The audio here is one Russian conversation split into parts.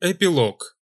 Эпилог.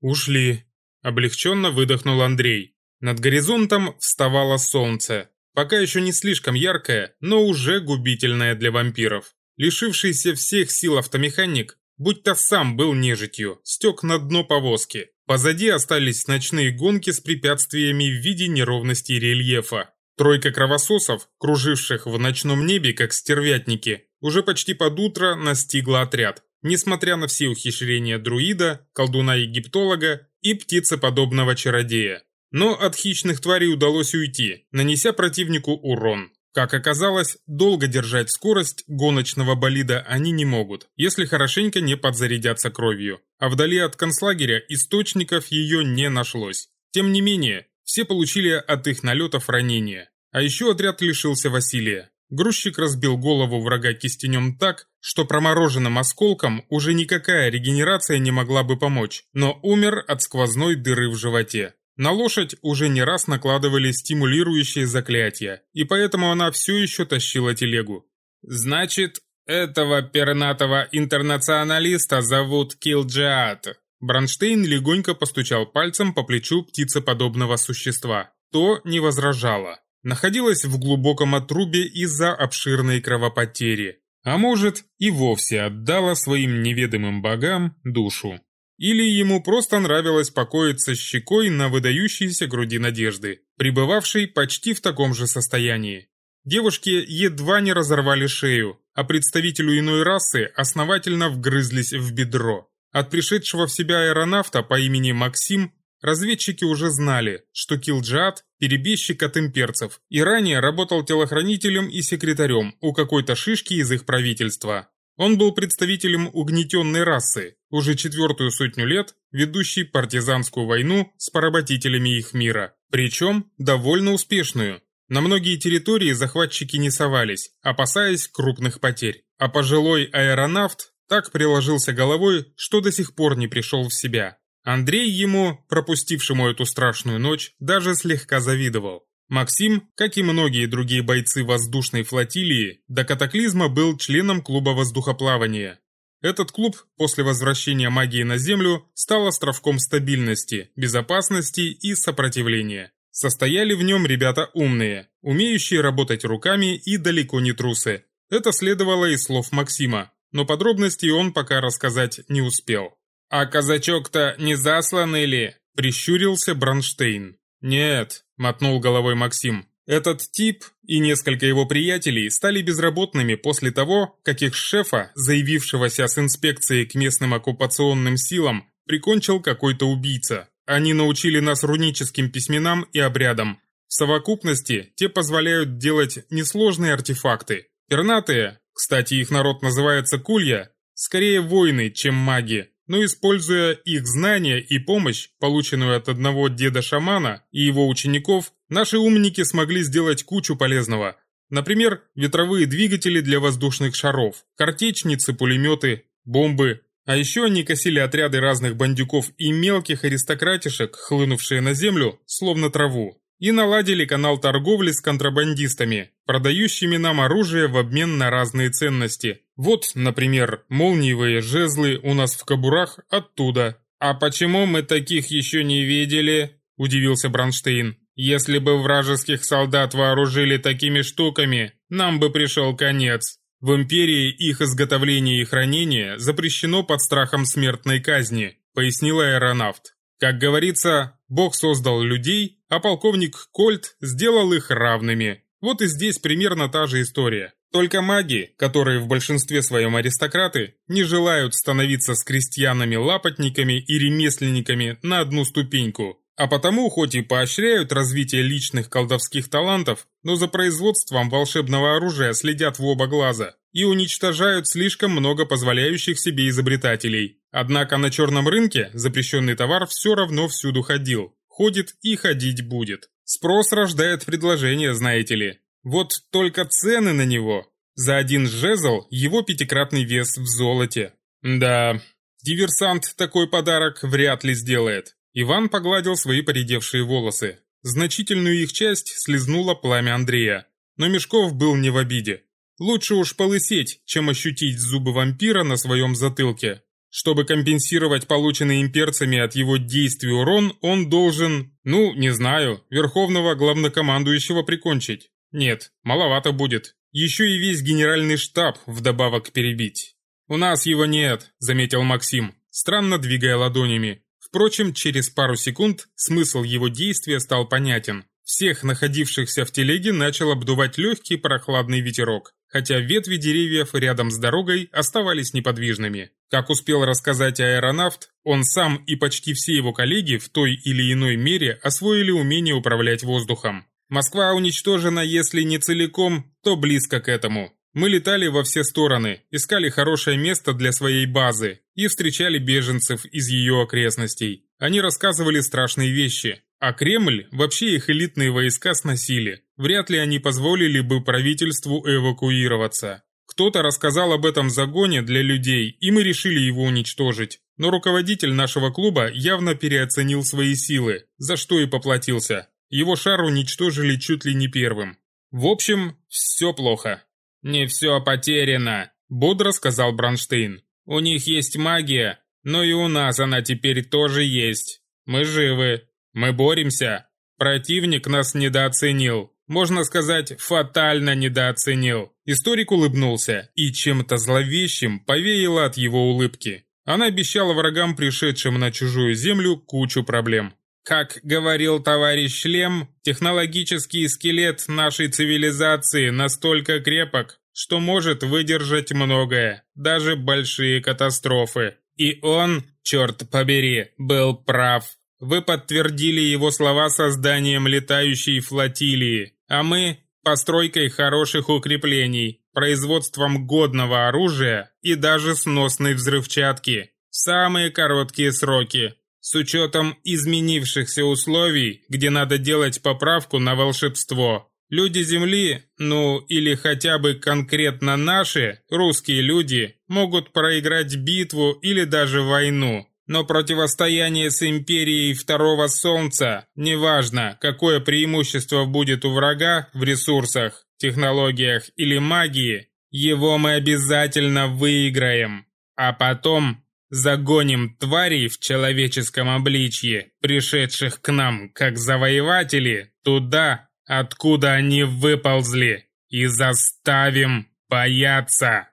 Ушли. Облегченно выдохнул Андрей. Над горизонтом вставало солнце. Пока еще не слишком яркое, но уже губительное для вампиров. Лишившийся всех сил автомеханик, будь то сам был нежитью, стек на дно повозки. Позади остались ночные гонки с препятствиями в виде неровностей рельефа. Тройка кровососов, круживших в ночном небе, как стервятники, уже почти под утро настигла отряд. Несмотря на все ухищрения друида, колдуна-египтолога и птицеподобного чародея. Но от хищных тварей удалось уйти, нанеся противнику урон. Как оказалось, долго держать скорость гоночного болида они не могут, если хорошенько не подзарядятся кровью. А вдали от концлагеря источников ее не нашлось. Тем не менее, все получили от их налетов ранения. А еще отряд лишился Василия. Грузчик разбил голову врага кистенем так, что промороженным осколком уже никакая регенерация не могла бы помочь, но умер от сквозной дыры в животе. На лошадь уже не раз накладывали стимулирующие заклятия, и поэтому она все еще тащила телегу. «Значит, этого пернатого интернационалиста зовут Килджиат». Бронштейн легонько постучал пальцем по плечу птицеподобного существа. То не возражало находилась в глубоком отрубе из-за обширной кровопотери, а может и вовсе отдала своим неведомым богам душу. Или ему просто нравилось покоиться щекой на выдающейся груди надежды, пребывавшей почти в таком же состоянии. Девушки едва не разорвали шею, а представителю иной расы основательно вгрызлись в бедро. От пришедшего в себя аэронавта по имени Максим Разведчики уже знали, что Килджат – перебежчик от имперцев, и ранее работал телохранителем и секретарем у какой-то шишки из их правительства. Он был представителем угнетенной расы, уже четвертую сотню лет ведущий партизанскую войну с поработителями их мира, причем довольно успешную. На многие территории захватчики не совались, опасаясь крупных потерь. А пожилой аэронавт так приложился головой, что до сих пор не пришел в себя. Андрей ему, пропустившему эту страшную ночь, даже слегка завидовал. Максим, как и многие другие бойцы воздушной флотилии, до катаклизма был членом клуба воздухоплавания. Этот клуб после возвращения магии на Землю стал островком стабильности, безопасности и сопротивления. Состояли в нем ребята умные, умеющие работать руками и далеко не трусы. Это следовало из слов Максима, но подробностей он пока рассказать не успел. «А казачок-то не заслан или?» – прищурился Бронштейн. «Нет», – мотнул головой Максим. «Этот тип и несколько его приятелей стали безработными после того, как их шефа, заявившегося с инспекцией к местным оккупационным силам, прикончил какой-то убийца. Они научили нас руническим письменам и обрядам. В совокупности те позволяют делать несложные артефакты. Пернатые, кстати, их народ называется кулья, скорее воины, чем маги, но используя их знания и помощь, полученную от одного деда-шамана и его учеников, наши умники смогли сделать кучу полезного. Например, ветровые двигатели для воздушных шаров, картечницы, пулеметы, бомбы. А еще они косили отряды разных бандюков и мелких аристократишек, хлынувшие на землю, словно траву и наладили канал торговли с контрабандистами, продающими нам оружие в обмен на разные ценности. Вот, например, молниевые жезлы у нас в кобурах оттуда. «А почему мы таких еще не видели?» – удивился Бронштейн. «Если бы вражеских солдат вооружили такими штуками, нам бы пришел конец. В Империи их изготовление и хранение запрещено под страхом смертной казни», – пояснил аэронавт. Как говорится, Бог создал людей, а полковник Кольт сделал их равными. Вот и здесь примерно та же история. Только маги, которые в большинстве своем аристократы, не желают становиться с крестьянами-лапотниками и ремесленниками на одну ступеньку, а потому хоть и поощряют развитие личных колдовских талантов, но за производством волшебного оружия следят в оба глаза и уничтожают слишком много позволяющих себе изобретателей. Однако на черном рынке запрещенный товар все равно всюду ходил, ходит и ходить будет. Спрос рождает предложение, знаете ли. Вот только цены на него. За один жезл его пятикратный вес в золоте. Да, диверсант такой подарок вряд ли сделает. Иван погладил свои поредевшие волосы. Значительную их часть слезнуло пламя Андрея. Но Мешков был не в обиде. Лучше уж полысеть, чем ощутить зубы вампира на своем затылке. Чтобы компенсировать полученный имперцами от его действий урон, он должен, ну, не знаю, верховного главнокомандующего прикончить. Нет, маловато будет. Еще и весь генеральный штаб вдобавок перебить. «У нас его нет», — заметил Максим, странно двигая ладонями. Впрочем, через пару секунд смысл его действия стал понятен. Всех находившихся в телеге начал обдувать легкий прохладный ветерок хотя ветви деревьев рядом с дорогой оставались неподвижными. Как успел рассказать аэронавт, он сам и почти все его коллеги в той или иной мере освоили умение управлять воздухом. Москва уничтожена, если не целиком, то близко к этому. Мы летали во все стороны, искали хорошее место для своей базы и встречали беженцев из ее окрестностей. Они рассказывали страшные вещи, а Кремль вообще их элитные войска сносили. Вряд ли они позволили бы правительству эвакуироваться. Кто-то рассказал об этом загоне для людей, и мы решили его уничтожить. Но руководитель нашего клуба явно переоценил свои силы, за что и поплатился. Его шар уничтожили чуть ли не первым. В общем, все плохо. «Не все потеряно», – бодро сказал Бронштейн. «У них есть магия, но и у нас она теперь тоже есть. Мы живы, мы боремся. Противник нас недооценил. Можно сказать, фатально недооценил. Историк улыбнулся, и чем-то зловещим повеяло от его улыбки. Она обещала врагам, пришедшим на чужую землю, кучу проблем. Как говорил товарищ Шлем, технологический скелет нашей цивилизации настолько крепок, что может выдержать многое, даже большие катастрофы. И он, черт побери, был прав. Вы подтвердили его слова созданием летающей флотилии, а мы – постройкой хороших укреплений, производством годного оружия и даже сносной взрывчатки. Самые короткие сроки. С учетом изменившихся условий, где надо делать поправку на волшебство. Люди Земли, ну или хотя бы конкретно наши, русские люди, могут проиграть битву или даже войну. Но противостояние с Империей Второго Солнца, неважно, какое преимущество будет у врага в ресурсах, технологиях или магии, его мы обязательно выиграем. А потом загоним тварей в человеческом обличье, пришедших к нам как завоеватели, туда, откуда они выползли, и заставим бояться.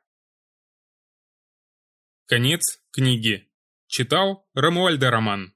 Конец книги. Читал Рамуальда Роман.